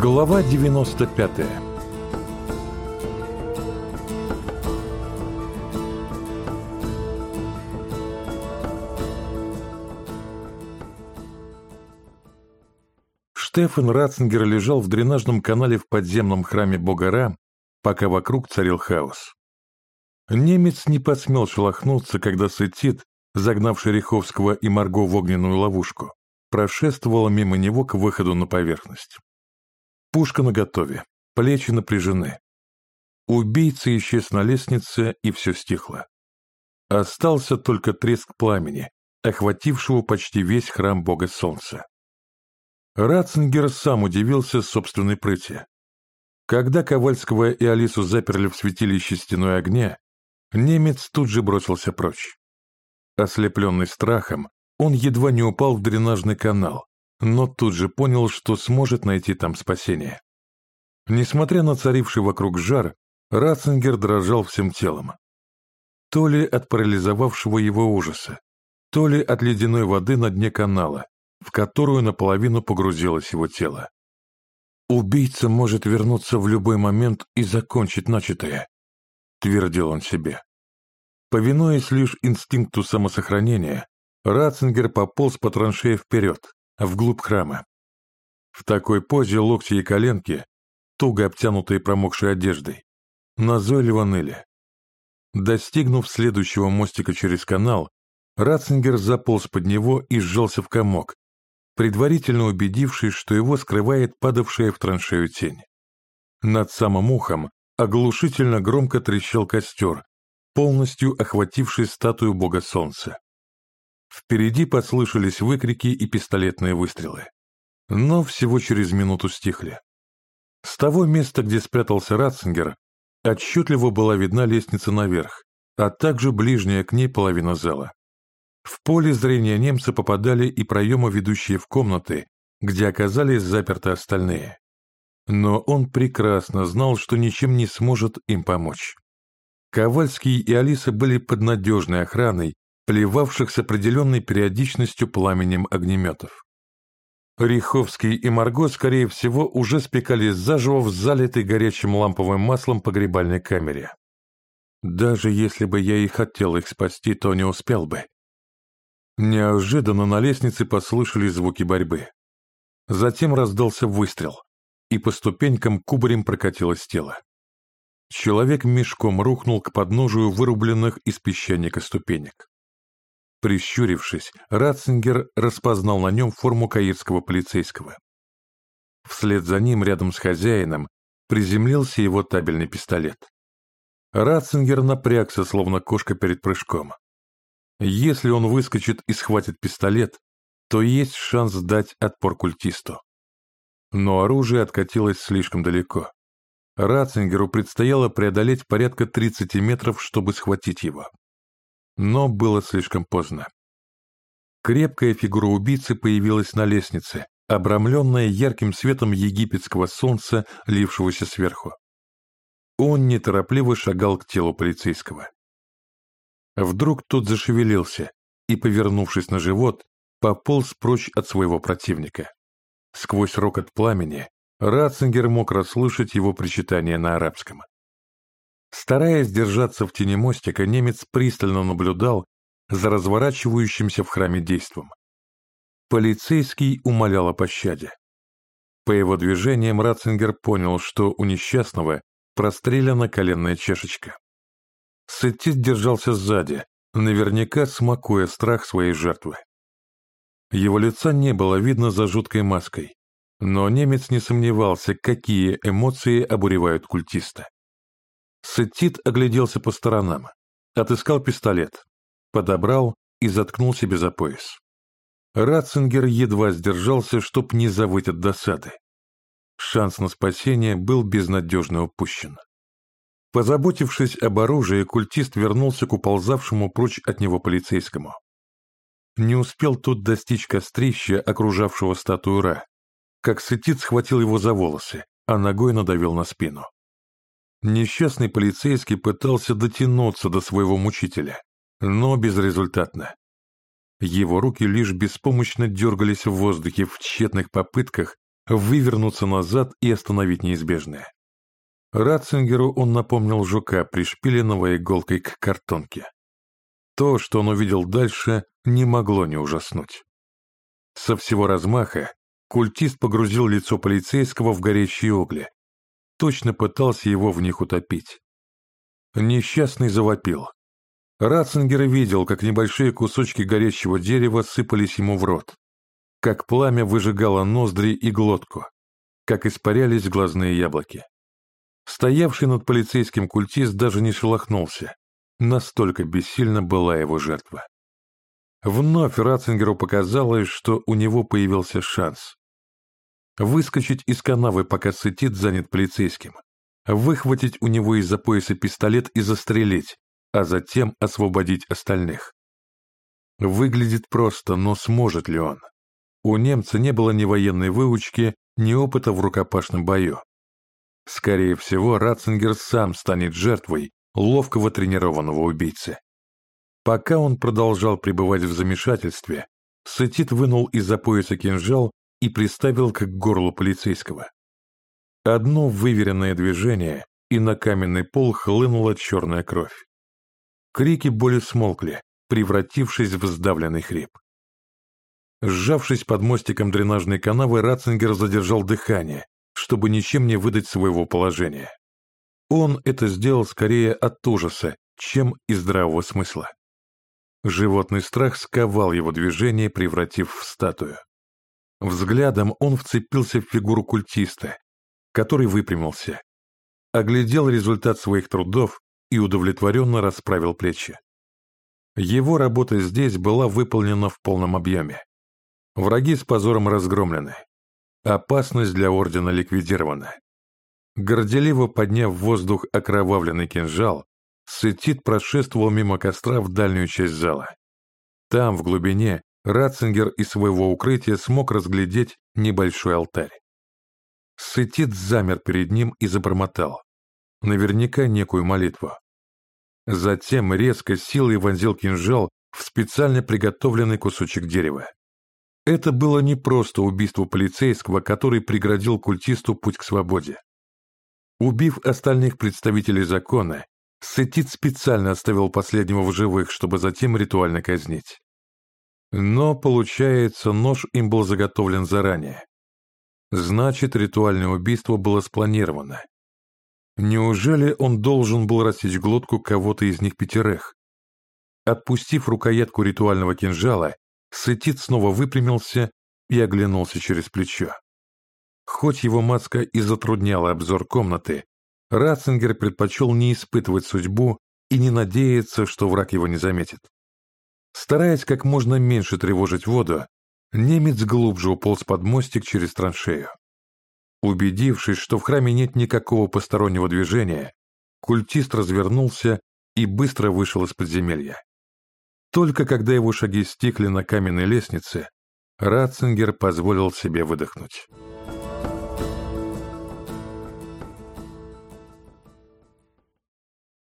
Глава 95 Штефан Ратцингер лежал в дренажном канале в подземном храме бога Ра, пока вокруг царил хаос. Немец не посмел шелохнуться, когда Сетит, загнавший Риховского и Марго в огненную ловушку, прошествовала мимо него к выходу на поверхность. Пушка наготове, плечи напряжены. Убийца исчез на лестнице, и все стихло. Остался только треск пламени, охватившего почти весь храм бога солнца. Ратцингер сам удивился собственной прыти. Когда Ковальского и Алису заперли в святилище стеной огня, немец тут же бросился прочь. Ослепленный страхом, он едва не упал в дренажный канал, но тут же понял, что сможет найти там спасение. Несмотря на царивший вокруг жар, Ратцингер дрожал всем телом. То ли от парализовавшего его ужаса, то ли от ледяной воды на дне канала, в которую наполовину погрузилось его тело. «Убийца может вернуться в любой момент и закончить начатое», — твердил он себе. Повинуясь лишь инстинкту самосохранения, Ратцингер пополз по траншее вперед, вглубь храма. В такой позе локти и коленки, туго обтянутые промокшей одеждой, назойливо ныли. Достигнув следующего мостика через канал, Ратцингер заполз под него и сжался в комок, предварительно убедившись, что его скрывает падавшая в траншею тень. Над самым ухом оглушительно громко трещал костер, полностью охвативший статую бога солнца. Впереди послышались выкрики и пистолетные выстрелы. Но всего через минуту стихли. С того места, где спрятался Ратцингер, отчетливо была видна лестница наверх, а также ближняя к ней половина зала. В поле зрения немца попадали и проемы, ведущие в комнаты, где оказались заперты остальные. Но он прекрасно знал, что ничем не сможет им помочь. Ковальский и Алиса были под надежной охраной плевавших с определенной периодичностью пламенем огнеметов. Риховский и Марго, скорее всего, уже спекались заживо в залитой горячим ламповым маслом погребальной камере. Даже если бы я и хотел их спасти, то не успел бы. Неожиданно на лестнице послышались звуки борьбы. Затем раздался выстрел, и по ступенькам кубарем прокатилось тело. Человек мешком рухнул к подножию вырубленных из песчаника ступенек. Прищурившись, Ратцингер распознал на нем форму каирского полицейского. Вслед за ним, рядом с хозяином, приземлился его табельный пистолет. Ратцингер напрягся, словно кошка перед прыжком. Если он выскочит и схватит пистолет, то есть шанс дать отпор культисту. Но оружие откатилось слишком далеко. Ратцингеру предстояло преодолеть порядка 30 метров, чтобы схватить его. Но было слишком поздно. Крепкая фигура убийцы появилась на лестнице, обрамленная ярким светом египетского солнца, лившегося сверху. Он неторопливо шагал к телу полицейского. Вдруг тот зашевелился и, повернувшись на живот, пополз прочь от своего противника. Сквозь рокот пламени Ратцингер мог расслышать его причитание на арабском. Стараясь держаться в тени мостика, немец пристально наблюдал за разворачивающимся в храме действом. Полицейский умолял о пощаде. По его движениям Ратцингер понял, что у несчастного прострелена коленная чешечка. Сеттит держался сзади, наверняка смакуя страх своей жертвы. Его лица не было видно за жуткой маской, но немец не сомневался, какие эмоции обуревают культиста. Сеттит огляделся по сторонам, отыскал пистолет, подобрал и заткнул себе за пояс. Ратцингер едва сдержался, чтоб не завыть от досады. Шанс на спасение был безнадежно упущен. Позаботившись об оружии, культист вернулся к уползавшему прочь от него полицейскому. Не успел тот достичь кострища, окружавшего статую как Сетит схватил его за волосы, а ногой надавил на спину. Несчастный полицейский пытался дотянуться до своего мучителя, но безрезультатно. Его руки лишь беспомощно дергались в воздухе в тщетных попытках вывернуться назад и остановить неизбежное. Ратцингеру он напомнил жука, пришпиленного иголкой к картонке. То, что он увидел дальше, не могло не ужаснуть. Со всего размаха культист погрузил лицо полицейского в горящие угли. Точно пытался его в них утопить. Несчастный завопил. Ратцингер видел, как небольшие кусочки горящего дерева сыпались ему в рот, как пламя выжигало ноздри и глотку, как испарялись глазные яблоки. Стоявший над полицейским культист даже не шелохнулся, настолько бессильна была его жертва. Вновь Ратцингеру показалось, что у него появился шанс. Выскочить из канавы, пока Сетит занят полицейским, выхватить у него из-за пояса пистолет и застрелить, а затем освободить остальных. Выглядит просто, но сможет ли он? У немца не было ни военной выучки, ни опыта в рукопашном бою. Скорее всего, Ратцингер сам станет жертвой ловкого тренированного убийцы. Пока он продолжал пребывать в замешательстве, Сетит вынул из-за пояса кинжал и приставил к горлу полицейского. Одно выверенное движение, и на каменный пол хлынула черная кровь. Крики боли смолкли, превратившись в сдавленный хрип. Сжавшись под мостиком дренажной канавы, Ратцингер задержал дыхание, чтобы ничем не выдать своего положения. Он это сделал скорее от ужаса, чем из здравого смысла. Животный страх сковал его движение, превратив в статую. Взглядом он вцепился в фигуру культиста, который выпрямился, оглядел результат своих трудов и удовлетворенно расправил плечи. Его работа здесь была выполнена в полном объеме. Враги с позором разгромлены. Опасность для Ордена ликвидирована. Горделиво подняв в воздух окровавленный кинжал, Сетит прошествовал мимо костра в дальнюю часть зала. Там, в глубине, Ратцингер из своего укрытия смог разглядеть небольшой алтарь. Сетит замер перед ним и забормотал. Наверняка некую молитву. Затем резко силой вонзил кинжал в специально приготовленный кусочек дерева. Это было не просто убийство полицейского, который преградил культисту путь к свободе. Убив остальных представителей закона, Сетит специально оставил последнего в живых, чтобы затем ритуально казнить. Но, получается, нож им был заготовлен заранее. Значит, ритуальное убийство было спланировано. Неужели он должен был рассечь глотку кого-то из них пятерых? Отпустив рукоятку ритуального кинжала, Сетит снова выпрямился и оглянулся через плечо. Хоть его маска и затрудняла обзор комнаты, Ратцингер предпочел не испытывать судьбу и не надеяться, что враг его не заметит. Стараясь как можно меньше тревожить воду, немец глубже уполз под мостик через траншею. Убедившись, что в храме нет никакого постороннего движения, культист развернулся и быстро вышел из подземелья. Только когда его шаги стихли на каменной лестнице, Ратцингер позволил себе выдохнуть.